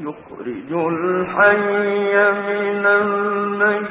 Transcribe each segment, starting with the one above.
يخرج الحي من الميت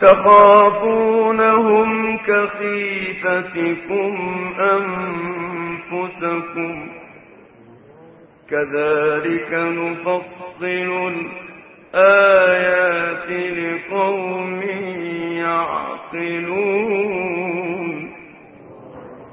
تخافونهم كخيفتكم أنفسكم. كذلك نفصل الآيات لقوم يعقلون.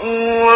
غفور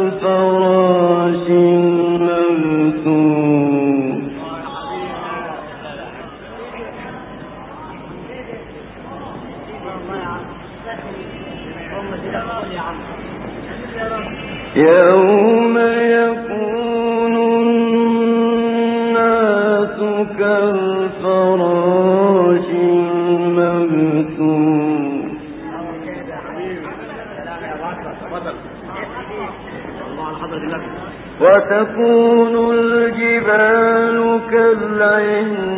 يوم يكون الناس كالفراش وتكون الجبال كالعهن